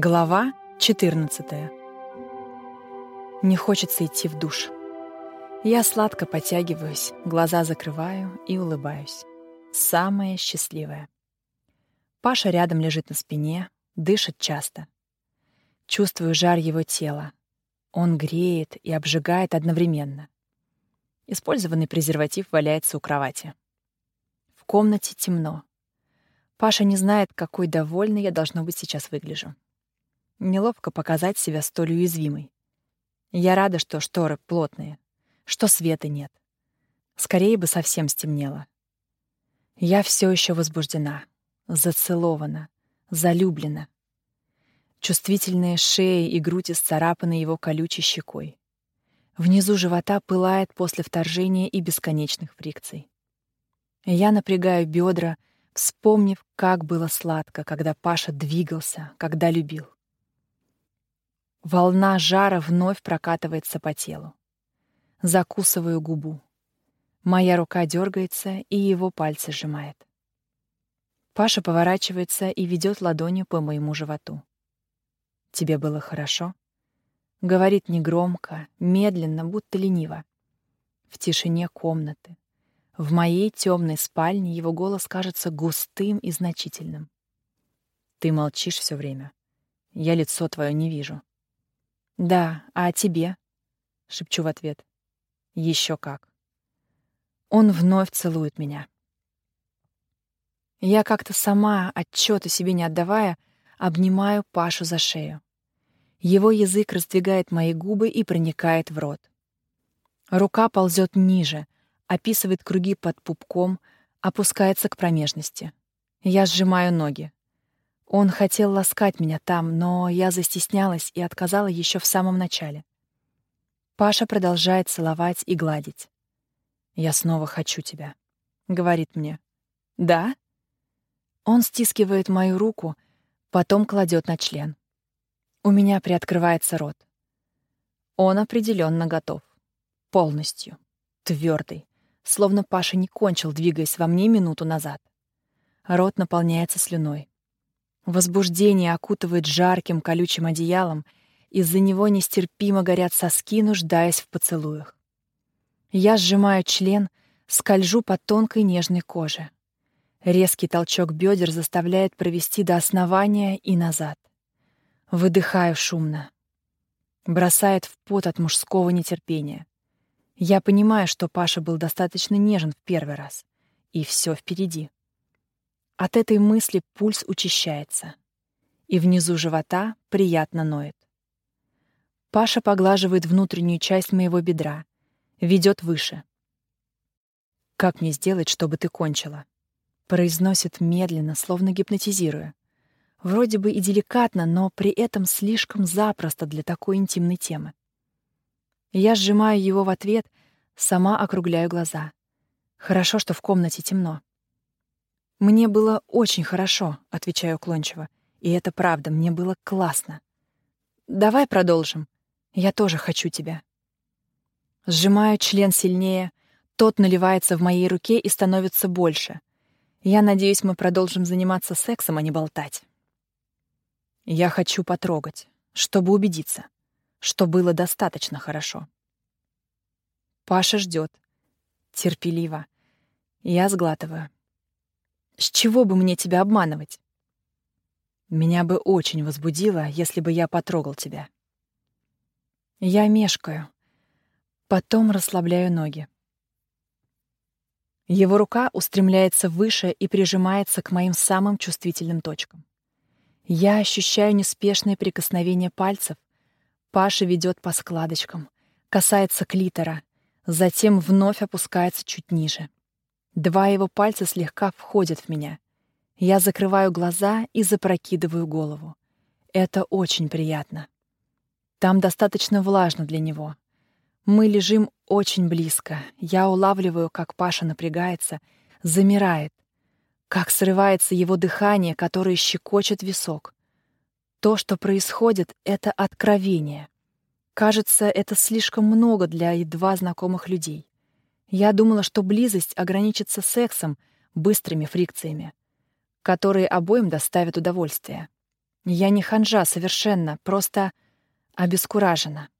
Глава 14. Не хочется идти в душ. Я сладко потягиваюсь, глаза закрываю и улыбаюсь. Самая счастливая. Паша рядом лежит на спине, дышит часто. Чувствую жар его тела. Он греет и обжигает одновременно. Использованный презерватив валяется у кровати. В комнате темно. Паша не знает, какой довольной я должно быть сейчас выгляжу. Неловко показать себя столь уязвимой. Я рада, что шторы плотные, что света нет. Скорее бы совсем стемнело. Я все еще возбуждена, зацелована, залюблена. Чувствительные шеи и грудь исцарапаны его колючей щекой. Внизу живота пылает после вторжения и бесконечных фрикций. Я напрягаю бедра, вспомнив, как было сладко, когда Паша двигался, когда любил. Волна жара вновь прокатывается по телу. Закусываю губу. Моя рука дергается, и его пальцы сжимает. Паша поворачивается и ведет ладонью по моему животу. «Тебе было хорошо?» Говорит негромко, медленно, будто лениво. В тишине комнаты. В моей темной спальне его голос кажется густым и значительным. «Ты молчишь все время. Я лицо твое не вижу. «Да, а тебе?» — шепчу в ответ. Еще как». Он вновь целует меня. Я как-то сама, отчета себе не отдавая, обнимаю Пашу за шею. Его язык раздвигает мои губы и проникает в рот. Рука ползет ниже, описывает круги под пупком, опускается к промежности. Я сжимаю ноги. Он хотел ласкать меня там, но я застеснялась и отказала еще в самом начале. Паша продолжает целовать и гладить. «Я снова хочу тебя», — говорит мне. «Да?» Он стискивает мою руку, потом кладет на член. У меня приоткрывается рот. Он определенно готов. Полностью. Твердый. Словно Паша не кончил, двигаясь во мне минуту назад. Рот наполняется слюной. Возбуждение окутывает жарким колючим одеялом, из-за него нестерпимо горят соски, нуждаясь в поцелуях. Я сжимаю член, скольжу по тонкой нежной коже. Резкий толчок бедер заставляет провести до основания и назад. Выдыхаю шумно. Бросает в пот от мужского нетерпения. Я понимаю, что Паша был достаточно нежен в первый раз. И все впереди. От этой мысли пульс учащается, и внизу живота приятно ноет. Паша поглаживает внутреннюю часть моего бедра, ведет выше. «Как мне сделать, чтобы ты кончила?» Произносит медленно, словно гипнотизируя. Вроде бы и деликатно, но при этом слишком запросто для такой интимной темы. Я сжимаю его в ответ, сама округляю глаза. Хорошо, что в комнате темно. «Мне было очень хорошо», — отвечаю уклончиво. «И это правда, мне было классно». «Давай продолжим. Я тоже хочу тебя». Сжимаю член сильнее, тот наливается в моей руке и становится больше. Я надеюсь, мы продолжим заниматься сексом, а не болтать. Я хочу потрогать, чтобы убедиться, что было достаточно хорошо. Паша ждет. Терпеливо. Я сглатываю. С чего бы мне тебя обманывать? Меня бы очень возбудило, если бы я потрогал тебя. Я мешкаю. Потом расслабляю ноги. Его рука устремляется выше и прижимается к моим самым чувствительным точкам. Я ощущаю неспешное прикосновение пальцев. Паша ведет по складочкам, касается клитора, затем вновь опускается чуть ниже. Два его пальца слегка входят в меня. Я закрываю глаза и запрокидываю голову. Это очень приятно. Там достаточно влажно для него. Мы лежим очень близко. Я улавливаю, как Паша напрягается, замирает, как срывается его дыхание, которое щекочет висок. То, что происходит, — это откровение. Кажется, это слишком много для едва знакомых людей. Я думала, что близость ограничится сексом, быстрыми фрикциями, которые обоим доставят удовольствие. Я не ханжа совершенно, просто обескуражена.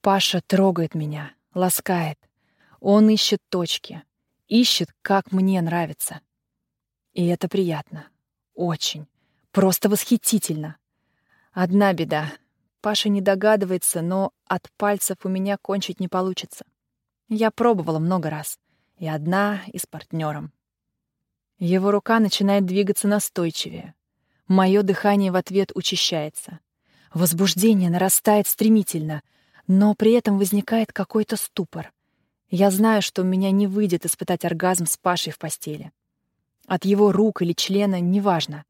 Паша трогает меня, ласкает. Он ищет точки, ищет, как мне нравится. И это приятно. Очень. Просто восхитительно. Одна беда. Паша не догадывается, но от пальцев у меня кончить не получится. Я пробовала много раз. И одна, и с партнером. Его рука начинает двигаться настойчивее. Мое дыхание в ответ учащается. Возбуждение нарастает стремительно, но при этом возникает какой-то ступор. Я знаю, что у меня не выйдет испытать оргазм с Пашей в постели. От его рук или члена неважно.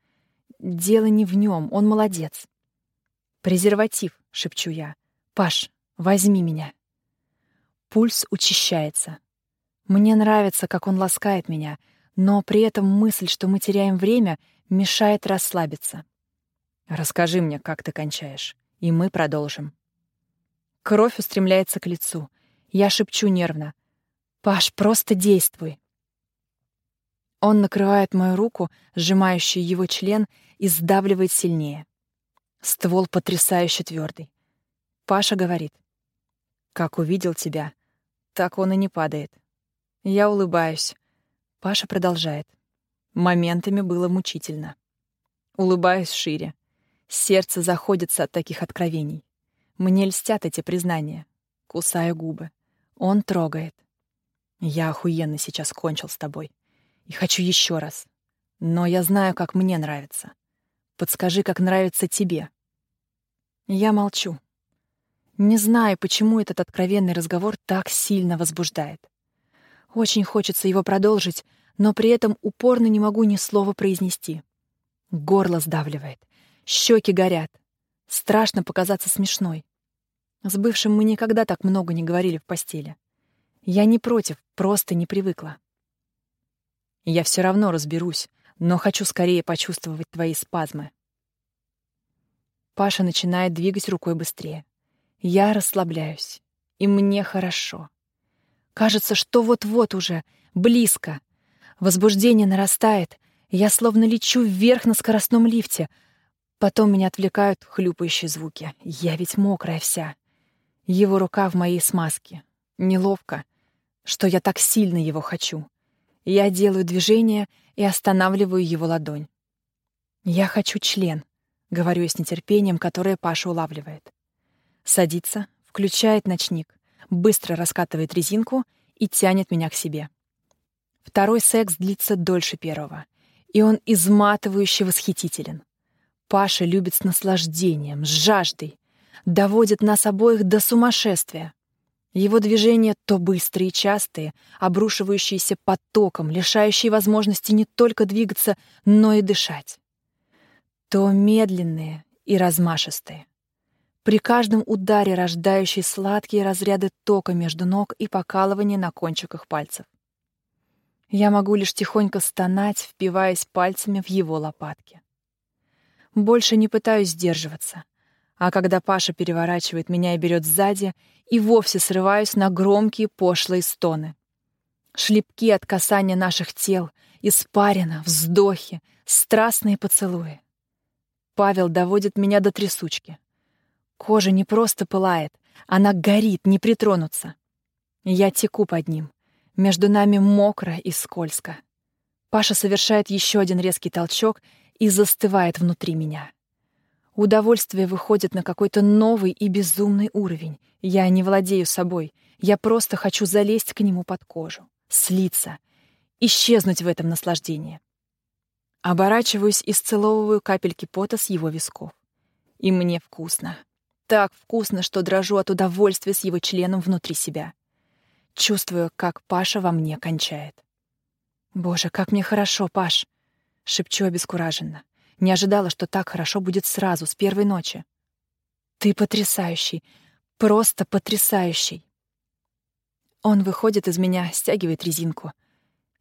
Дело не в нем, он молодец. «Презерватив», — шепчу я. «Паш, возьми меня». Пульс учащается. Мне нравится, как он ласкает меня, но при этом мысль, что мы теряем время, мешает расслабиться. «Расскажи мне, как ты кончаешь, и мы продолжим». Кровь устремляется к лицу. Я шепчу нервно. «Паш, просто действуй!» Он накрывает мою руку, сжимающую его член, и сдавливает сильнее. Ствол потрясающе твердый. Паша говорит. «Как увидел тебя, так он и не падает». Я улыбаюсь. Паша продолжает. Моментами было мучительно. Улыбаюсь шире. Сердце заходится от таких откровений. Мне льстят эти признания. Кусаю губы. Он трогает. Я охуенно сейчас кончил с тобой. И хочу еще раз. Но я знаю, как мне нравится. Подскажи, как нравится тебе. Я молчу. Не знаю, почему этот откровенный разговор так сильно возбуждает. Очень хочется его продолжить, но при этом упорно не могу ни слова произнести. Горло сдавливает, щеки горят. Страшно показаться смешной. С бывшим мы никогда так много не говорили в постели. Я не против, просто не привыкла. Я все равно разберусь, но хочу скорее почувствовать твои спазмы. Паша начинает двигать рукой быстрее. Я расслабляюсь, и мне хорошо. Кажется, что вот-вот уже, близко. Возбуждение нарастает, я словно лечу вверх на скоростном лифте. Потом меня отвлекают хлюпающие звуки. Я ведь мокрая вся. Его рука в моей смазке. Неловко, что я так сильно его хочу. Я делаю движение и останавливаю его ладонь. «Я хочу член», — говорю я с нетерпением, которое Паша улавливает. Садится, включает ночник, быстро раскатывает резинку и тянет меня к себе. Второй секс длится дольше первого, и он изматывающе восхитителен. Паша любит с наслаждением, с жаждой, доводит нас обоих до сумасшествия. Его движения то быстрые и частые, обрушивающиеся потоком, лишающие возможности не только двигаться, но и дышать. То медленные и размашистые при каждом ударе рождающий сладкие разряды тока между ног и покалывание на кончиках пальцев. Я могу лишь тихонько стонать, впиваясь пальцами в его лопатки. Больше не пытаюсь сдерживаться, а когда Паша переворачивает меня и берет сзади, и вовсе срываюсь на громкие пошлые стоны. Шлепки от касания наших тел, испарина, вздохи, страстные поцелуи. Павел доводит меня до трясучки. Кожа не просто пылает, она горит, не притронуться. Я теку под ним. Между нами мокро и скользко. Паша совершает еще один резкий толчок и застывает внутри меня. Удовольствие выходит на какой-то новый и безумный уровень. Я не владею собой. Я просто хочу залезть к нему под кожу, слиться, исчезнуть в этом наслаждении. Оборачиваюсь и сцеловываю капельки пота с его висков. И мне вкусно так вкусно, что дрожу от удовольствия с его членом внутри себя. Чувствую, как Паша во мне кончает. «Боже, как мне хорошо, Паш!» — шепчу обескураженно. Не ожидала, что так хорошо будет сразу, с первой ночи. «Ты потрясающий! Просто потрясающий!» Он выходит из меня, стягивает резинку.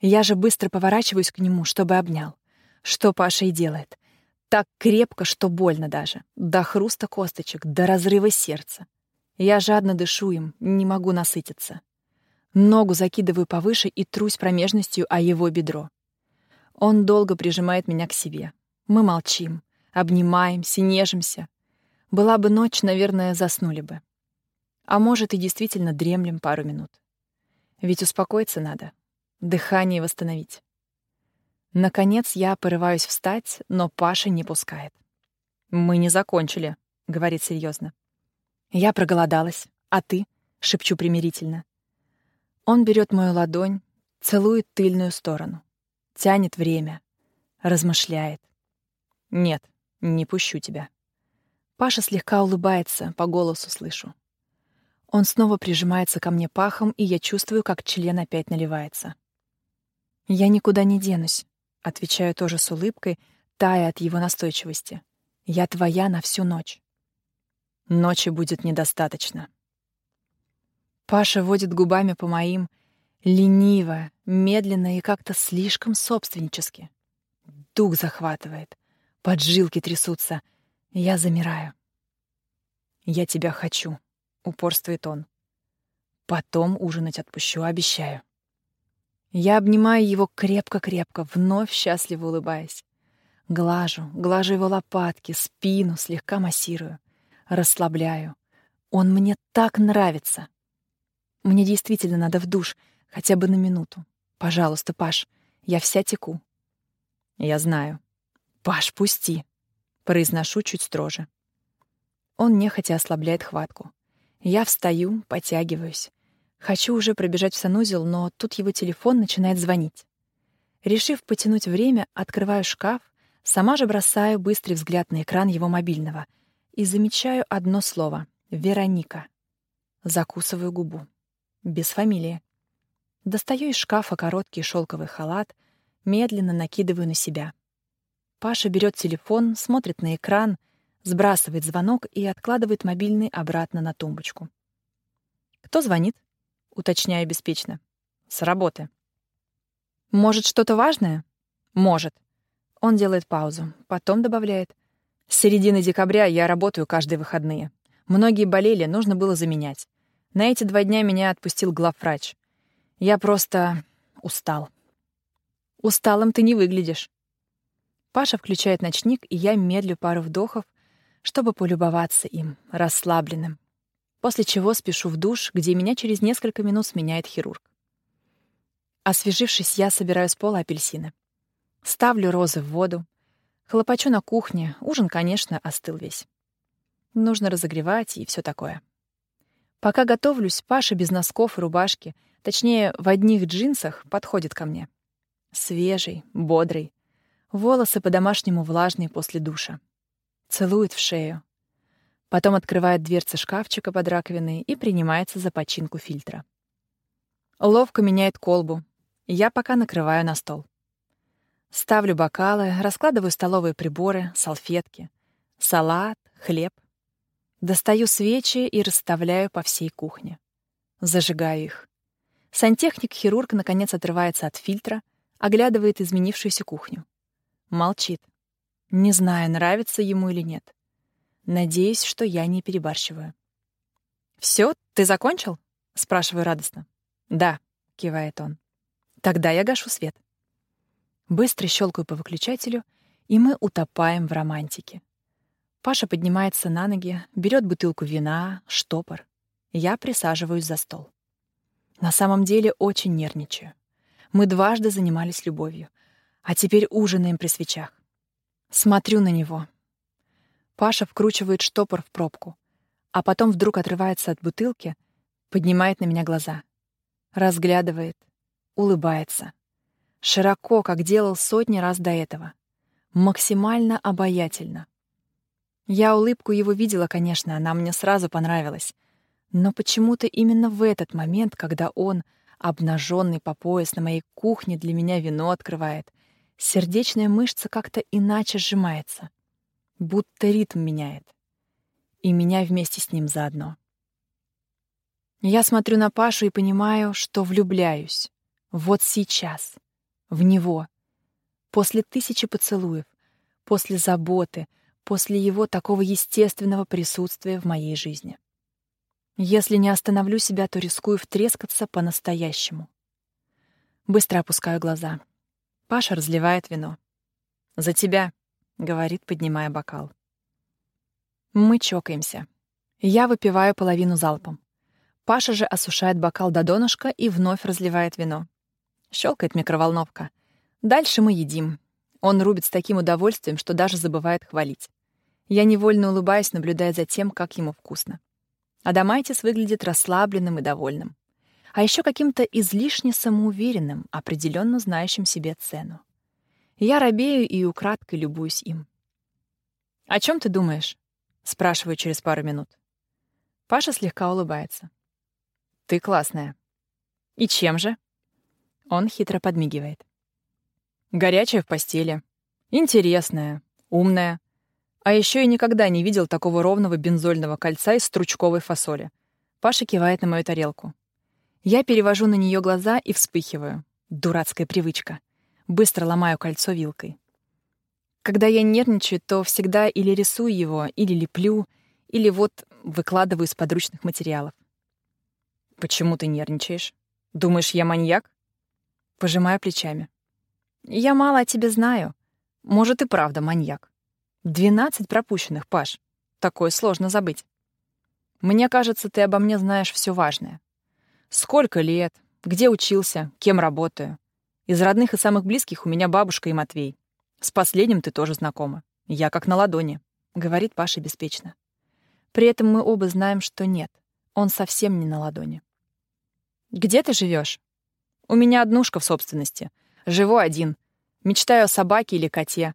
Я же быстро поворачиваюсь к нему, чтобы обнял. Что Паша и делает. Так крепко, что больно даже. До хруста косточек, до разрыва сердца. Я жадно дышу им, не могу насытиться. Ногу закидываю повыше и трусь промежностью о его бедро. Он долго прижимает меня к себе. Мы молчим. Обнимаемся, нежимся. Была бы ночь, наверное, заснули бы. А может, и действительно дремлем пару минут. Ведь успокоиться надо, дыхание восстановить. Наконец я порываюсь встать, но Паша не пускает. «Мы не закончили», — говорит серьезно. «Я проголодалась. А ты?» — шепчу примирительно. Он берет мою ладонь, целует тыльную сторону, тянет время, размышляет. «Нет, не пущу тебя». Паша слегка улыбается, по голосу слышу. Он снова прижимается ко мне пахом, и я чувствую, как член опять наливается. «Я никуда не денусь», — отвечаю тоже с улыбкой, тая от его настойчивости. «Я твоя на всю ночь». «Ночи будет недостаточно». Паша водит губами по моим, лениво, медленно и как-то слишком собственнически. Дух захватывает, поджилки трясутся — я замираю. «Я тебя хочу», — упорствует он. «Потом ужинать отпущу, обещаю». Я обнимаю его крепко-крепко, вновь счастливо улыбаясь. Глажу, глажу его лопатки, спину, слегка массирую. Расслабляю. Он мне так нравится. Мне действительно надо в душ, хотя бы на минуту. Пожалуйста, Паш, я вся теку. Я знаю. Паш, пусти. Произношу чуть строже. Он нехотя ослабляет хватку. Я встаю, потягиваюсь. Хочу уже пробежать в санузел, но тут его телефон начинает звонить. Решив потянуть время, открываю шкаф, сама же бросаю быстрый взгляд на экран его мобильного и замечаю одно слово — Вероника. Закусываю губу. Без фамилии. Достаю из шкафа короткий шелковый халат, медленно накидываю на себя — Паша берет телефон, смотрит на экран, сбрасывает звонок и откладывает мобильный обратно на тумбочку. «Кто звонит?» — уточняю беспечно. «С работы». «Может, что-то важное?» «Может». Он делает паузу, потом добавляет. «С середины декабря я работаю каждые выходные. Многие болели, нужно было заменять. На эти два дня меня отпустил главврач. Я просто устал». «Усталым ты не выглядишь». Паша включает ночник, и я медлю пару вдохов, чтобы полюбоваться им, расслабленным. После чего спешу в душ, где меня через несколько минут сменяет хирург. Освежившись, я собираю с пола апельсины. Ставлю розы в воду. Хлопочу на кухне. Ужин, конечно, остыл весь. Нужно разогревать и все такое. Пока готовлюсь, Паша без носков и рубашки, точнее, в одних джинсах, подходит ко мне. Свежий, бодрый, Волосы по-домашнему влажные после душа. Целует в шею. Потом открывает дверцы шкафчика под раковиной и принимается за починку фильтра. Ловко меняет колбу. Я пока накрываю на стол. Ставлю бокалы, раскладываю столовые приборы, салфетки, салат, хлеб. Достаю свечи и расставляю по всей кухне. Зажигаю их. Сантехник-хирург наконец отрывается от фильтра, оглядывает изменившуюся кухню. Молчит. Не знаю, нравится ему или нет. Надеюсь, что я не перебарщиваю. «Всё, ты закончил?» — спрашиваю радостно. «Да», — кивает он. «Тогда я гашу свет». Быстро щелкаю по выключателю, и мы утопаем в романтике. Паша поднимается на ноги, берет бутылку вина, штопор. Я присаживаюсь за стол. На самом деле очень нервничаю. Мы дважды занимались любовью — а теперь ужинаем при свечах. Смотрю на него. Паша вкручивает штопор в пробку, а потом вдруг отрывается от бутылки, поднимает на меня глаза. Разглядывает, улыбается. Широко, как делал сотни раз до этого. Максимально обаятельно. Я улыбку его видела, конечно, она мне сразу понравилась. Но почему-то именно в этот момент, когда он, обнаженный по пояс на моей кухне, для меня вино открывает — сердечная мышца как-то иначе сжимается, будто ритм меняет. И меня вместе с ним заодно. Я смотрю на Пашу и понимаю, что влюбляюсь. Вот сейчас. В него. После тысячи поцелуев, после заботы, после его такого естественного присутствия в моей жизни. Если не остановлю себя, то рискую втрескаться по-настоящему. Быстро опускаю глаза — Паша разливает вино. «За тебя!» — говорит, поднимая бокал. Мы чокаемся. Я выпиваю половину залпом. Паша же осушает бокал до донышка и вновь разливает вино. Щелкает микроволновка. Дальше мы едим. Он рубит с таким удовольствием, что даже забывает хвалить. Я невольно улыбаюсь, наблюдая за тем, как ему вкусно. Адамайтис выглядит расслабленным и довольным. А еще каким-то излишне самоуверенным, определенно знающим себе цену. Я робею и украдкой любуюсь им. «О чем ты думаешь?» — спрашиваю через пару минут. Паша слегка улыбается. «Ты классная». «И чем же?» Он хитро подмигивает. «Горячая в постели. Интересная. Умная. А еще я никогда не видел такого ровного бензольного кольца из стручковой фасоли. Паша кивает на мою тарелку. Я перевожу на нее глаза и вспыхиваю. Дурацкая привычка. Быстро ломаю кольцо вилкой. Когда я нервничаю, то всегда или рисую его, или леплю, или вот выкладываю из подручных материалов. «Почему ты нервничаешь? Думаешь, я маньяк?» Пожимаю плечами. «Я мало о тебе знаю. Может, и правда маньяк. Двенадцать пропущенных, Паш. Такое сложно забыть. Мне кажется, ты обо мне знаешь все важное. Сколько лет, где учился, кем работаю. Из родных и самых близких у меня бабушка и Матвей. С последним ты тоже знакома. Я как на ладони», — говорит Паша беспечно. При этом мы оба знаем, что нет, он совсем не на ладони. «Где ты живешь? «У меня однушка в собственности. Живу один. Мечтаю о собаке или коте.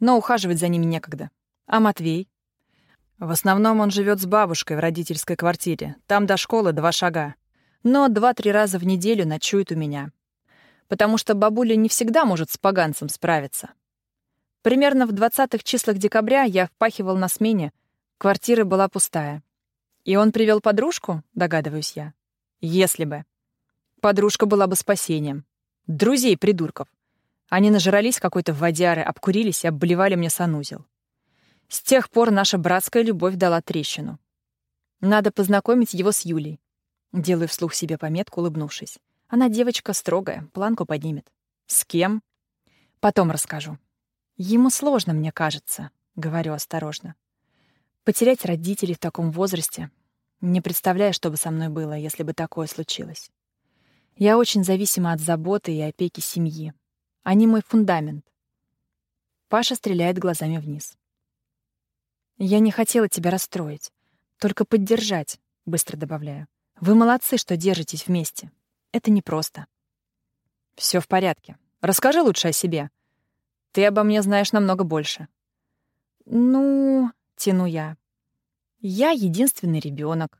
Но ухаживать за ними некогда. А Матвей?» В основном он живет с бабушкой в родительской квартире. Там до школы два шага. Но два-три раза в неделю ночует у меня. Потому что бабуля не всегда может с поганцем справиться. Примерно в 20-х числах декабря я впахивал на смене, Квартира была пустая. И он привел подружку, догадываюсь я. Если бы. Подружка была бы спасением. Друзей придурков. Они нажрались какой-то водяры, обкурились и обблевали мне санузел. С тех пор наша братская любовь дала трещину. Надо познакомить его с Юлей. Делаю вслух себе пометку, улыбнувшись. Она девочка строгая, планку поднимет. С кем? Потом расскажу. Ему сложно, мне кажется, говорю осторожно. Потерять родителей в таком возрасте. Не представляю, что бы со мной было, если бы такое случилось. Я очень зависима от заботы и опеки семьи. Они мой фундамент. Паша стреляет глазами вниз. «Я не хотела тебя расстроить, только поддержать», — быстро добавляю. «Вы молодцы, что держитесь вместе. Это непросто». Все в порядке. Расскажи лучше о себе. Ты обо мне знаешь намного больше». «Ну...» тяну я. Я единственный ребенок.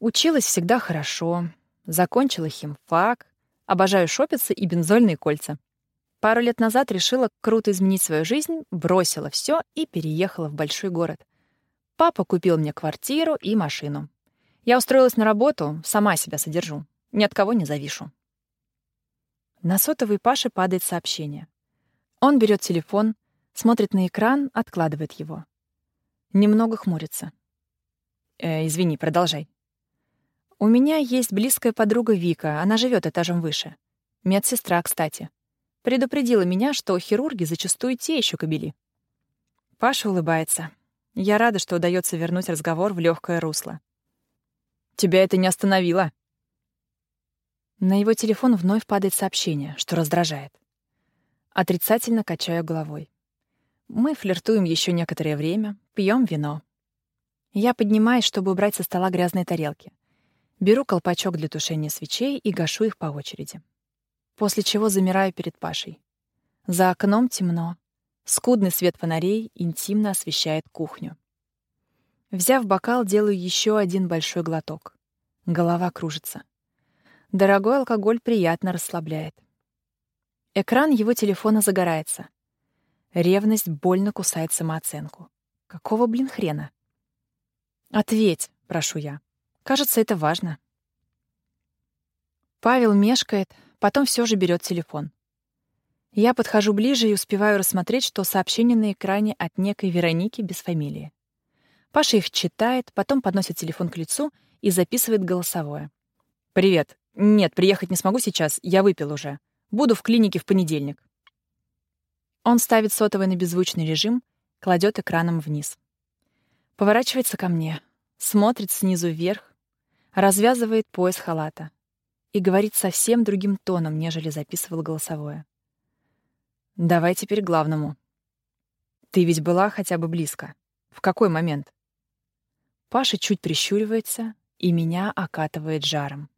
Училась всегда хорошо, закончила химфак, обожаю шопиться и бензольные кольца. Пару лет назад решила круто изменить свою жизнь, бросила все и переехала в большой город. Папа купил мне квартиру и машину. Я устроилась на работу, сама себя содержу. Ни от кого не завишу. На сотовый Паши падает сообщение. Он берет телефон, смотрит на экран, откладывает его. Немного хмурится. Э, извини, продолжай. У меня есть близкая подруга Вика, она живет этажом выше. Медсестра, кстати. Предупредила меня, что хирурги зачастую те еще кобели. Паша улыбается. Я рада, что удается вернуть разговор в легкое русло. Тебя это не остановило? На его телефон вновь падает сообщение, что раздражает. Отрицательно качаю головой. Мы флиртуем еще некоторое время, пьем вино. Я поднимаюсь, чтобы убрать со стола грязные тарелки. Беру колпачок для тушения свечей и гашу их по очереди. После чего замираю перед Пашей. За окном темно. Скудный свет фонарей интимно освещает кухню. Взяв бокал, делаю еще один большой глоток. Голова кружится. Дорогой алкоголь приятно расслабляет. Экран его телефона загорается. Ревность больно кусает самооценку. Какого, блин, хрена? «Ответь», — прошу я. «Кажется, это важно». Павел мешкает, потом все же берет телефон. Я подхожу ближе и успеваю рассмотреть, что сообщение на экране от некой Вероники без фамилии. Паша их читает, потом подносит телефон к лицу и записывает голосовое. «Привет. Нет, приехать не смогу сейчас, я выпил уже. Буду в клинике в понедельник». Он ставит сотовый на беззвучный режим, кладет экраном вниз. Поворачивается ко мне, смотрит снизу вверх, развязывает пояс халата и говорит совсем другим тоном, нежели записывал голосовое. «Давай теперь главному. Ты ведь была хотя бы близко. В какой момент?» Паша чуть прищуривается, и меня окатывает жаром.